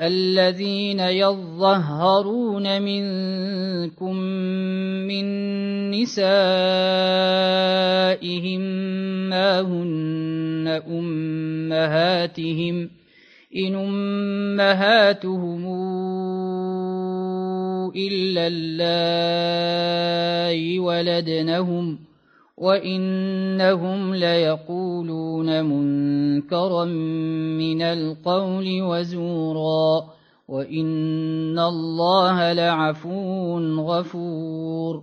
الذين يظهرون منكم من نسائهم ما هن أمهاتهم إن أمهاتهم إلا الله ولدنهم وإنهم ليقولون منكرا من القول وزورا وإن الله لعفو غفور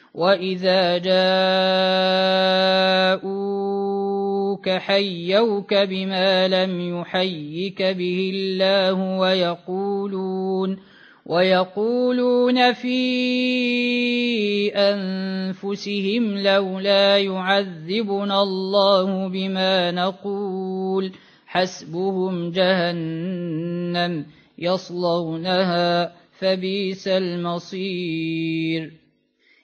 وإذا جاءوك حيوك بما لم يحيك به الله ويقولون ويقولون في أنفسهم لولا يعذبنا الله بما نقول حسبهم جهنم يصلونها فبئس المصير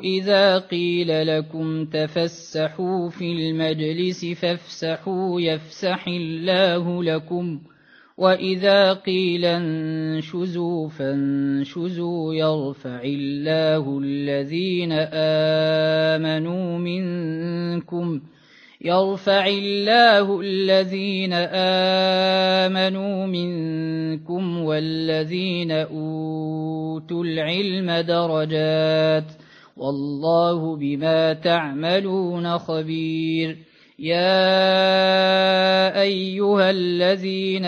اذا قيل لكم تفسحوا في المجلس فافسحوا يفسح الله لكم واذا قيل انشزوا فانشزوا يرفع الله الذين امنوا منكم يرفع الله الذين آمنوا منكم والذين أوتوا العلم درجات والله بما تعملون خبير. يا أيها الذين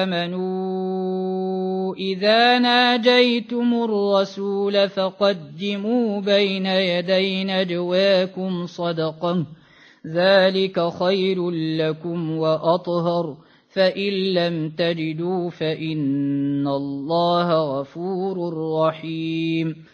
آمنوا إذا ناجيتم الرسول فقدموا بين يدي نجواكم صدقة ذلك خير لكم وأطهر. فإن لم تجدوا فإن الله غفور رحيم.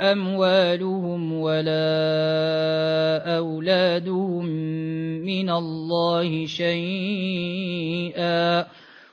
أموالهم ولا أولادهم من الله شيئا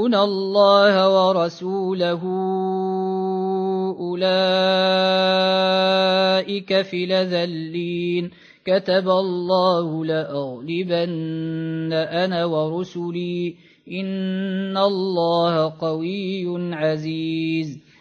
يحادون الله ورسوله أولئك في لذلين كتب الله لأغلبن أنا ورسلي إن الله قوي عزيز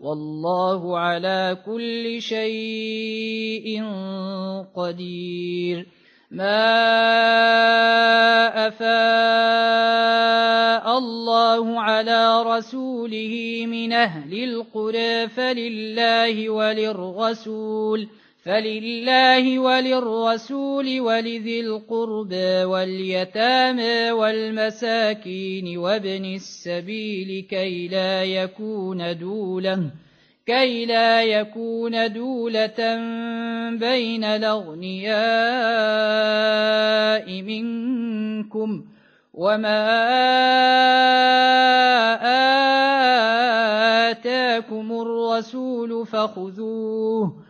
والله على كل شيء قدير. ما أفاء الله على رسوله من أهل القرى فلله وللرسول فلله وللرسول ولذي القربى واليتامى والمساكين وابن السبيل كي لا يكون دولة كي لا يكون دولة بين الأغنياء منكم وما آتاكم الرسول فخذوه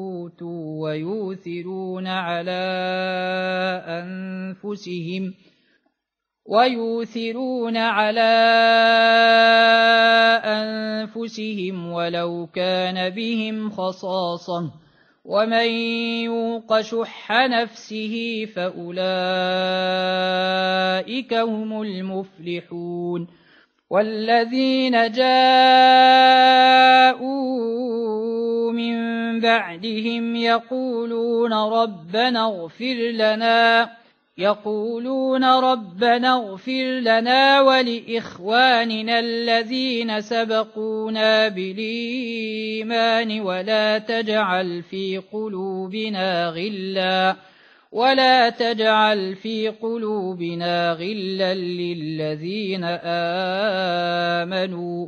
أوتوا ويوثرون على أنفسهم ويوثرون على أنفسهم ولو كان بهم خصاصة ومن يوق شح نفسه فأولئك هم المفلحون والذين جاءوا بعدهم يقولون ربنا اغفر لنا يقولون ربنا اغفر لنا ولإخواننا الذين سبقونا بالإيمان ولا تجعل في قلوبنا غلا ولا تجعل في قلوبنا غلا للذين آمنوا.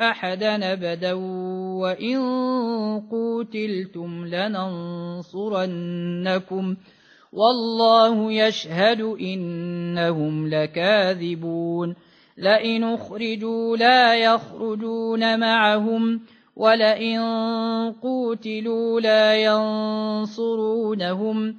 أحدا أبدا وإن قوتلتم لننصرنكم ۖ والله يشهد إنهم لكاذبون لئن اخرجوا لا يخرجون معهم ولئن قوتلوا لا ينصرونهم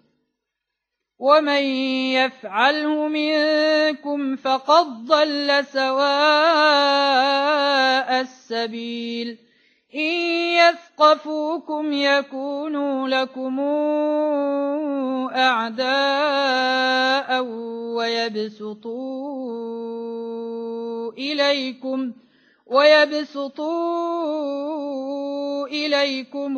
ومن يفعله منكم فقد ضل سواء السبيل إن يثقفوكم يكونوا لكم أعداء ويبسطوا إليكم ويبسطوا إليكم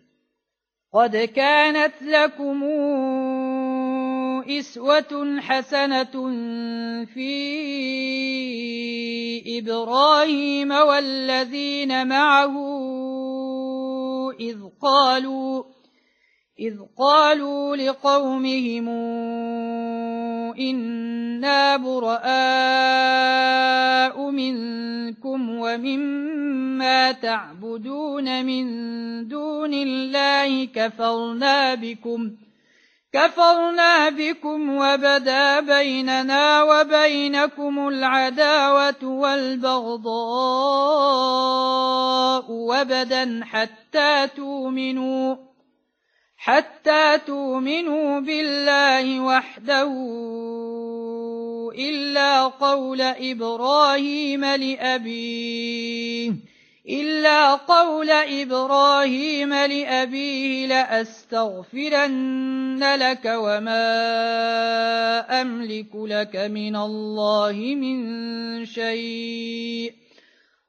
قد كانت لكم إسوة حسنة في إبراهيم والذين معه إذ قالوا إذ قالوا لقومهم إنا براء منكم ومما تعبدون من دون الله كفرنا بكم ۖ كفرنا بكم وبدا بيننا وبينكم العداوة والبغضاء وبدا حتى تؤمنوا حتى تؤمنوا بالله وحده إلا قول إبراهيم لأبيه إلا قول إبراهيم لأبيه لأستغفرن لك وما أملك لك من الله من شيء.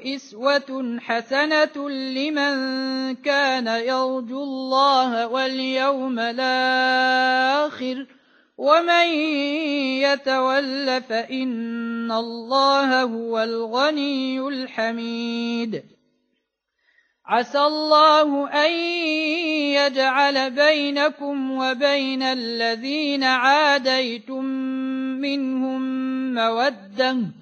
إسوة حسنة لمن كان يرجو الله واليوم الآخر. ومن يتول فإن الله هو الغني الحميد. عسى الله أن يجعل بينكم وبين الذين عاديتم منهم مودة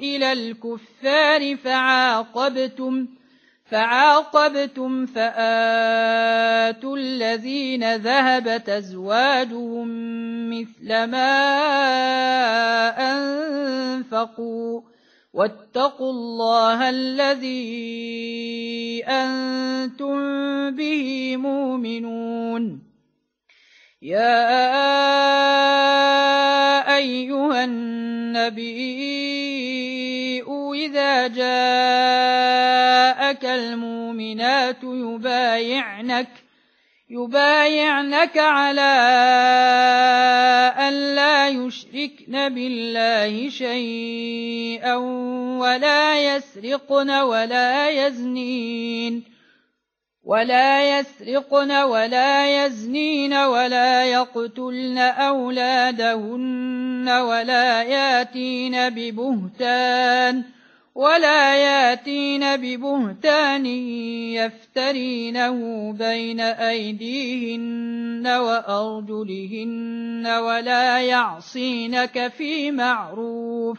إلى الكفار فعاقبتم فعاقبتم فآتوا الذين ذهبت أزواجهم مثل ما أنفقوا. واتقوا الله الذي أنتم به مؤمنون. يا أيها النبي إذا جاءك المؤمنات يبايعنك يبايعنك على أن لا يشركن بالله شيئا ولا يسرقن ولا يزنين. ولا يسرقن ولا يزنين ولا يقتلن أولادهن ولا ياتين ببهتان ولا ياتين ببهتان يفترينه بين أيديهن وأرجلهن ولا يعصينك في معروف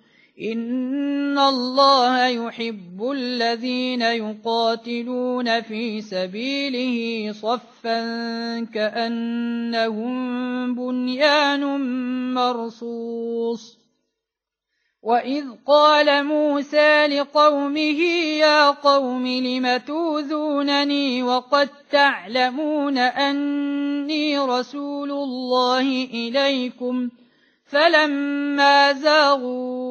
إن الله يحب الذين يقاتلون في سبيله صفا كأنهم بنيان مرصوص وإذ قال موسى لقومه يا قوم لم توذونني وقد تعلمون أني رسول الله إليكم ۖ فلما زاغوا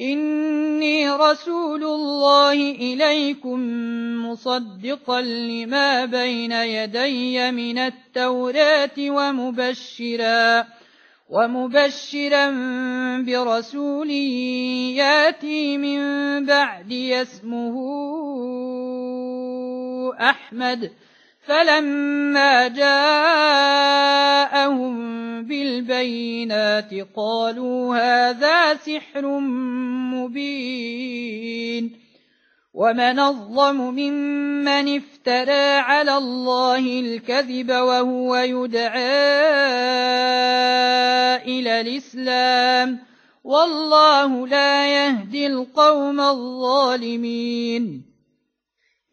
إني رسول الله إليكم مصدقا لما بين يدي من التوراة ومبشرا ومبشرا برسول ياتي من بعد اسمه أحمد فلما جاءهم بالبينات قالوا هذا سحر مبين ومن الظلم ممن افترى على الله الكذب وهو يدعى إلى الإسلام والله لا يهدي القوم الظالمين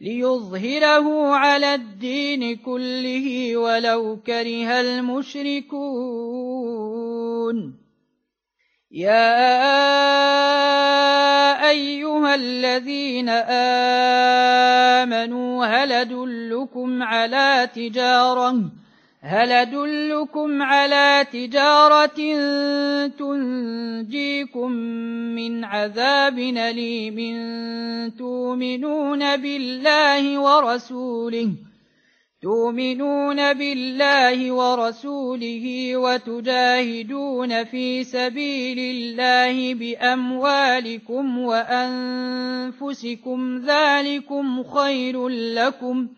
ليظهره على الدين كله ولو كره المشركون. يا أيها الذين آمنوا هل أدلكم على تجارة هل أدلكم على تجارة تنجيكم من عذاب أليم تؤمنون بالله ورسوله تؤمنون بالله ورسوله وتجاهدون في سبيل الله بأموالكم وأنفسكم ذلكم خير لكم ۖ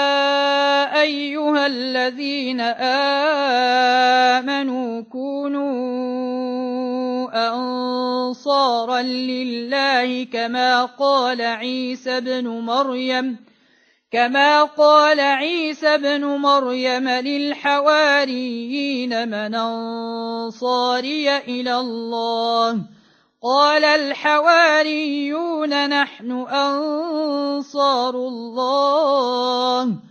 أيها الذين آمنوا كونوا أنصارا لله كما قال عيسى بن مريم كما قال عيسى بن مريم للحواريين من أنصاري إلى الله. قال الحواريون نحن أنصار الله.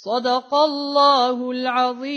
صدق الله العظيم.